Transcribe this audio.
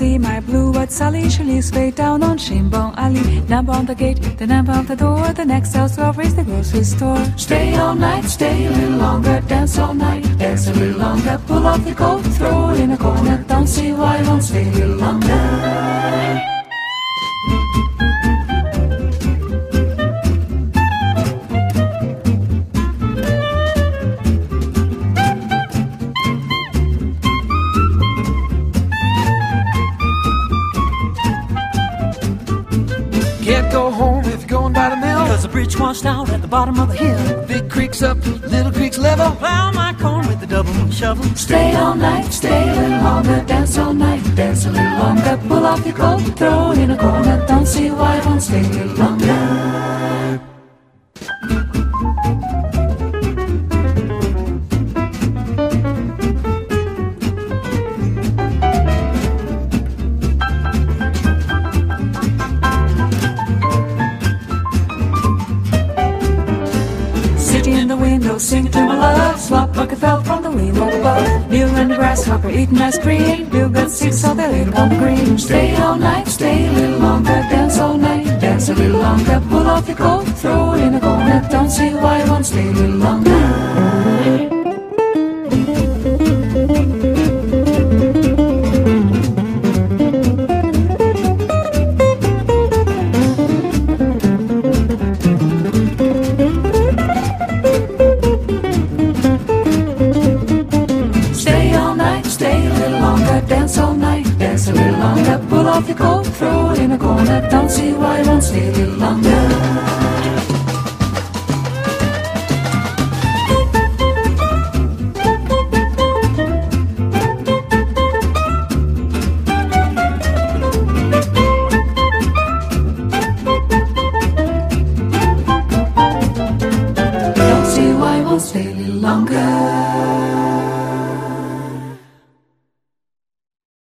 with Sally Shirley sway down on Shinbone Alley. Number on the gate, the number on the door. The next house over is the grocery store. Stay all night, stay a little longer, dance all night, dance a little longer. Pull off the coat, throw it in a corner. Don't see why I won't stay go home if you're going by the mill. Cause the bridge washed out at the bottom of the hill. Big creek's up, little creek's level. Plow my corn with the double shovel. Stay all night, stay a little longer, dance all night, dance a little longer. Pull off your coat, throw it in a corner. Don't see why I won't stay a little longer. Window, singing to my love. Swap bucket fell from the window above. Bill and the grasshopper eating ice cream. Bill got sick, so they laid on the green. Stay all night, stay a little longer, dance all night, dance a little longer. Pull off your coat, throw it in a corner. Don't see why I won't stay a little longer. Little longer, dance all night, dance a little longer. Pull off your coat, throw it in a corner. Don't see why I won't stay a little longer. Don't see why I won't stay a little longer.